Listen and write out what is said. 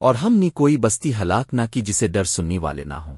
اور ہم نے کوئی بستی ہلاک نہ کی جسے ڈر سننی والے نہ ہوں۔